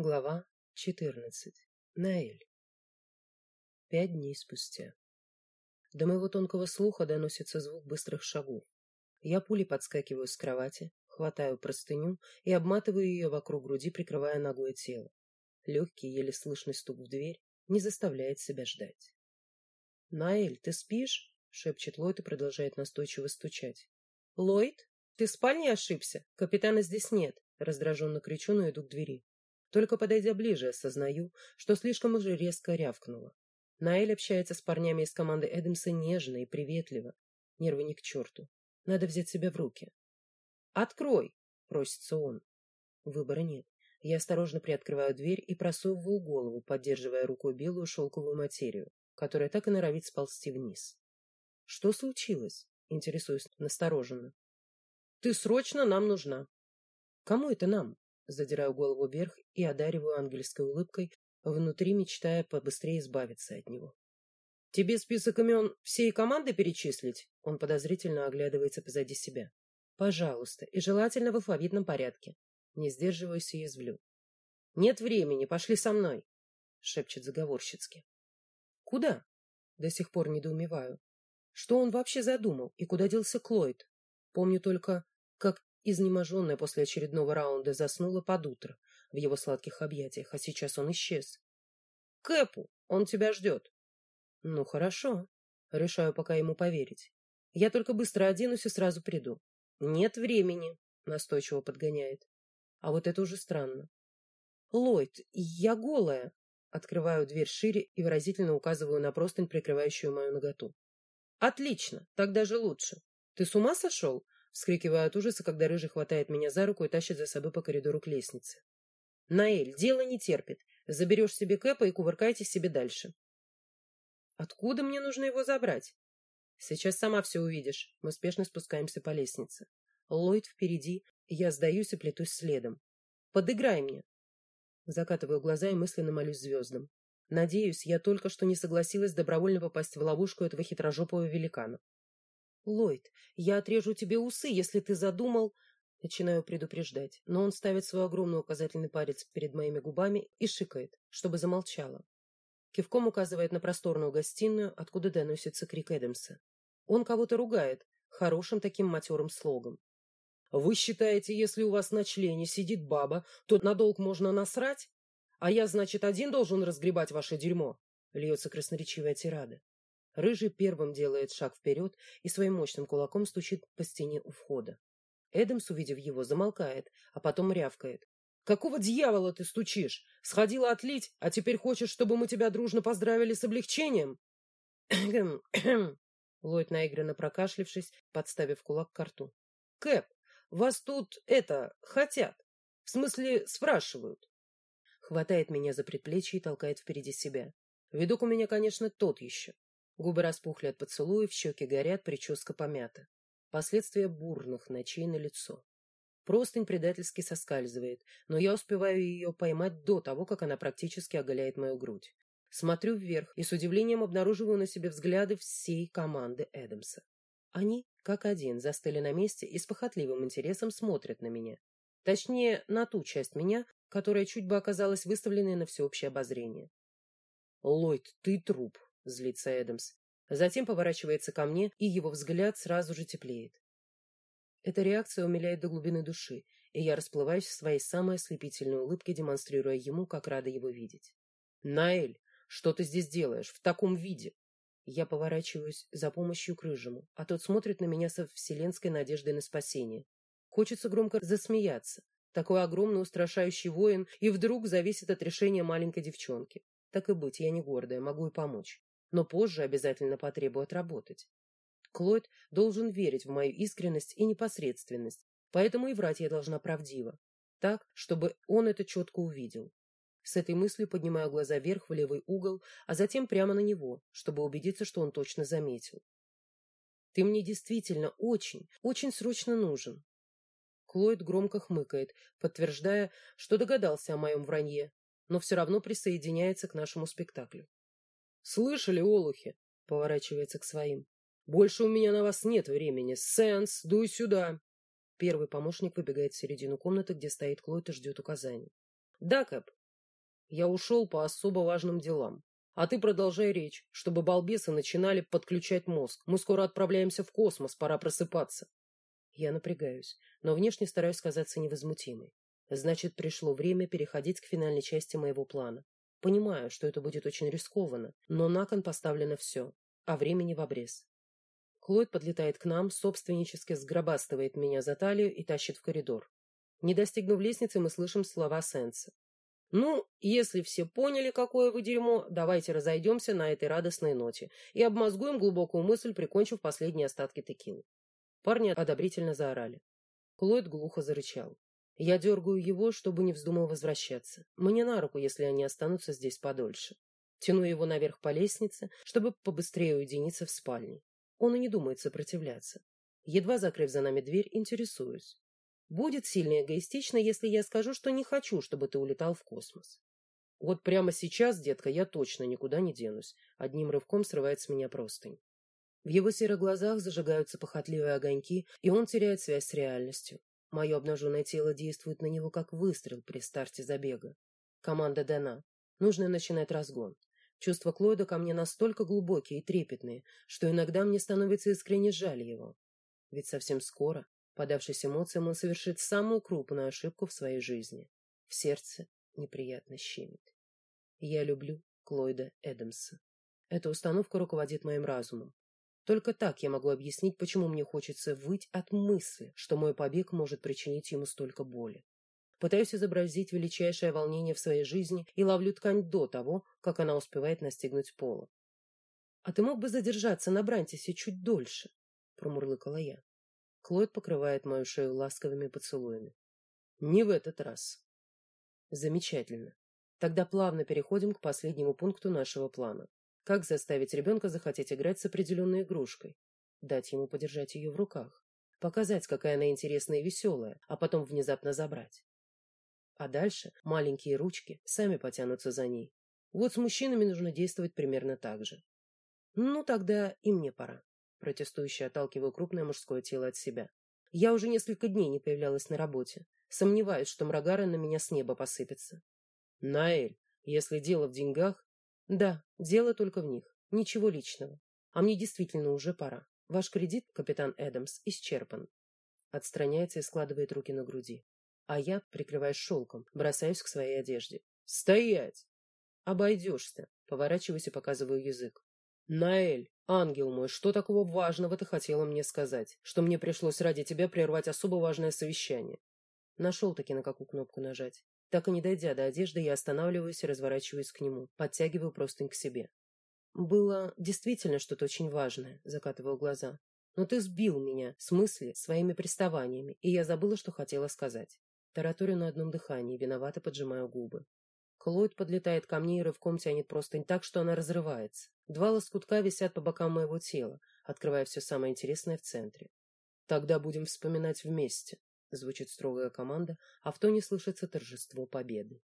Глава 14. Наэль. Пять дней спустя. До моего тонкого слуха доносится звук быстрых шагов. Я пулей подскакиваю с кровати, хватаю простыню и обматываю ее вокруг груди, прикрывая ногой тело. Легкий, еле слышный стук в дверь не заставляет себя ждать. «Наэль, ты спишь?» — шепчет Ллойд и продолжает настойчиво стучать. «Ллойд, ты в спальне ошибся? Капитана здесь нет!» Раздраженно кричу, но иду к двери. Только подойдя ближе, осознаю, что слишком уже резко рявкнула. Наэль общается с парнями из команды Эдамса нежно и приветливо. Нервы ни к черту. Надо взять себя в руки. «Открой!» — просится он. Выбора нет. Я осторожно приоткрываю дверь и просовываю голову, поддерживая рукой белую шелковую материю, которая так и норовит сползти вниз. «Что случилось?» — интересуюсь настороженно. «Ты срочно нам нужна». «Кому это нам?» Задираю голову вверх и одариваю ангельской улыбкой, внутри мечтая побыстрее избавиться от него. «Тебе список имен всей команды перечислить?» Он подозрительно оглядывается позади себя. «Пожалуйста, и желательно в алфавитном порядке». Не сдерживаюсь и язвлю. «Нет времени, пошли со мной!» — шепчет заговорщицки. «Куда?» — до сих пор недоумеваю. Что он вообще задумал и куда делся Клойд? Помню только, как изнеможенная после очередного раунда, заснула под утро в его сладких объятиях, а сейчас он исчез. «Кэпу! Он тебя ждет!» «Ну, хорошо. Решаю пока ему поверить. Я только быстро оденусь и сразу приду». «Нет времени!» — настойчиво подгоняет. А вот это уже странно. «Ллойд, я голая!» Открываю дверь шире и выразительно указываю на простынь, прикрывающую мою ноготу. «Отлично! Так даже лучше. Ты с ума сошел? Вскрикиваю от ужаса, когда Рыжий хватает меня за руку и тащит за собой по коридору к лестнице. «Наэль, дело не терпит. Заберешь себе Кэпа и кувыркайтесь себе дальше». «Откуда мне нужно его забрать?» «Сейчас сама все увидишь». Мы спешно спускаемся по лестнице. Ллойд впереди, я сдаюсь и плетусь следом. «Подыграй мне!» Закатываю глаза и мысленно молюсь звездам. Надеюсь, я только что не согласилась добровольно попасть в ловушку этого хитрожопого великана. Ллойд, я отрежу тебе усы, если ты задумал... Начинаю предупреждать, но он ставит свой огромный указательный палец перед моими губами и шикает, чтобы замолчала. Кивком указывает на просторную гостиную, откуда доносится крик Эдемса. Он кого-то ругает, хорошим таким матерым слогом. «Вы считаете, если у вас на члене сидит баба, то на долг можно насрать? А я, значит, один должен разгребать ваше дерьмо?» Льется красноречивая тирада. Рыжий первым делает шаг вперед и своим мощным кулаком стучит по стене у входа. Эдамс, увидев его, замолкает, а потом рявкает. «Какого дьявола ты стучишь? Сходила отлить, а теперь хочешь, чтобы мы тебя дружно поздравили с облегчением?» Ллойд наигранно прокашлившись, подставив кулак к рту. «Кэп, вас тут, это, хотят. В смысле, спрашивают». Хватает меня за предплечье и толкает впереди себя. Видок у меня, конечно, тот еще. Губы распухли от поцелуев, щеки горят, прическа помята. Последствия бурных ночей на лицо. Простынь предательски соскальзывает, но я успеваю ее поймать до того, как она практически оголяет мою грудь. Смотрю вверх и с удивлением обнаруживаю на себе взгляды всей команды Эдамса. Они, как один, застыли на месте и с похотливым интересом смотрят на меня. Точнее, на ту часть меня, которая чуть бы оказалась выставленной на всеобщее обозрение. «Ллойд, ты труп!» Злится Эдамс. Затем поворачивается ко мне, и его взгляд сразу же теплеет. Эта реакция умиляет до глубины души, и я расплываюсь в своей самой ослепительной улыбке, демонстрируя ему, как рада его видеть. «Наэль, что ты здесь делаешь? В таком виде?» Я поворачиваюсь за помощью к рыжему, а тот смотрит на меня со вселенской надеждой на спасение. Хочется громко засмеяться. Такой огромный устрашающий воин и вдруг зависит от решения маленькой девчонки. Так и быть, я не гордая, могу и помочь но позже обязательно потребую отработать. Клод должен верить в мою искренность и непосредственность, поэтому и врать я должна правдиво, так, чтобы он это четко увидел. С этой мыслью поднимаю глаза вверх в левый угол, а затем прямо на него, чтобы убедиться, что он точно заметил. «Ты мне действительно очень, очень срочно нужен». Клойд громко хмыкает, подтверждая, что догадался о моем вранье, но все равно присоединяется к нашему спектаклю. Слышали, олухи? Поворачивается к своим. Больше у меня на вас нет времени. Сенс, дуй сюда. Первый помощник выбегает в середину комнаты, где стоит Клод и ждет указаний. Да, Кэп, Я ушел по особо важным делам. А ты продолжай речь, чтобы балбесы начинали подключать мозг. Мы скоро отправляемся в космос, пора просыпаться. Я напрягаюсь, но внешне стараюсь казаться невозмутимой. Значит, пришло время переходить к финальной части моего плана. Понимаю, что это будет очень рискованно, но на кон поставлено все, а времени в обрез. Клод подлетает к нам, собственнически сгробастывает меня за талию и тащит в коридор. Не достигнув лестницы, мы слышим слова Сенса. «Ну, если все поняли, какое вы дерьмо, давайте разойдемся на этой радостной ноте и обмозгуем глубокую мысль, прикончив последние остатки текилы». Парни одобрительно заорали. Клод глухо зарычал. Я дергаю его, чтобы не вздумал возвращаться. Мне на руку, если они останутся здесь подольше. Тяну его наверх по лестнице, чтобы побыстрее уединиться в спальне. Он и не думает сопротивляться. Едва закрыв за нами дверь, интересуюсь. Будет сильно эгоистично, если я скажу, что не хочу, чтобы ты улетал в космос. Вот прямо сейчас, детка, я точно никуда не денусь. Одним рывком срывает с меня простынь. В его серых глазах зажигаются похотливые огоньки, и он теряет связь с реальностью. Мое обнаженное тело действует на него как выстрел при старте забега. Команда дана. Нужно начинать разгон. Чувства Клойда ко мне настолько глубокие и трепетные, что иногда мне становится искренне жаль его. Ведь совсем скоро, подавшись эмоциям, он совершит самую крупную ошибку в своей жизни. В сердце неприятно щемит. Я люблю Клойда Эдамса. Эта установка руководит моим разумом. Только так я могу объяснить, почему мне хочется выть от мысли, что мой побег может причинить ему столько боли. Пытаюсь изобразить величайшее волнение в своей жизни и ловлю ткань до того, как она успевает настигнуть пола. «А ты мог бы задержаться на Брантисе чуть дольше?» — промурлыкала я. Клод покрывает мою шею ласковыми поцелуями. «Не в этот раз». «Замечательно. Тогда плавно переходим к последнему пункту нашего плана. Как заставить ребенка захотеть играть с определенной игрушкой? Дать ему подержать ее в руках. Показать, какая она интересная и веселая, а потом внезапно забрать. А дальше маленькие ручки сами потянутся за ней. Вот с мужчинами нужно действовать примерно так же. Ну, тогда и мне пора. Протестующе отталкиваю крупное мужское тело от себя. Я уже несколько дней не появлялась на работе. Сомневаюсь, что мрагары на меня с неба посыпятся. Наэль, если дело в деньгах, да, дело только в них. Ничего личного. А мне действительно уже пора. Ваш кредит, капитан Эдамс, исчерпан. Отстраняется и складывает руки на груди. А я, прикрываясь шелком, бросаюсь к своей одежде. Стоять! Обойдешься. Поворачиваюсь и показываю язык. Наэль, ангел мой, что такого важного ты хотела мне сказать, что мне пришлось ради тебя прервать особо важное совещание? Нашел-таки на какую кнопку нажать. Так и не дойдя до одежды, я останавливаюсь и разворачиваюсь к нему, подтягиваю простынь к себе. Было действительно что-то очень важное, закатываю глаза. Но ты сбил меня с мысли своими приставаниями, и я забыла, что хотела сказать. Тараторю на одном дыхании, виновато поджимаю губы. Клод подлетает ко мне и рывком тянет простынь так, что она разрывается. Два лоскутка висят по бокам моего тела, открывая все самое интересное в центре. Тогда будем вспоминать вместе. Звучит строгая команда, а в тоне слышится торжество победы.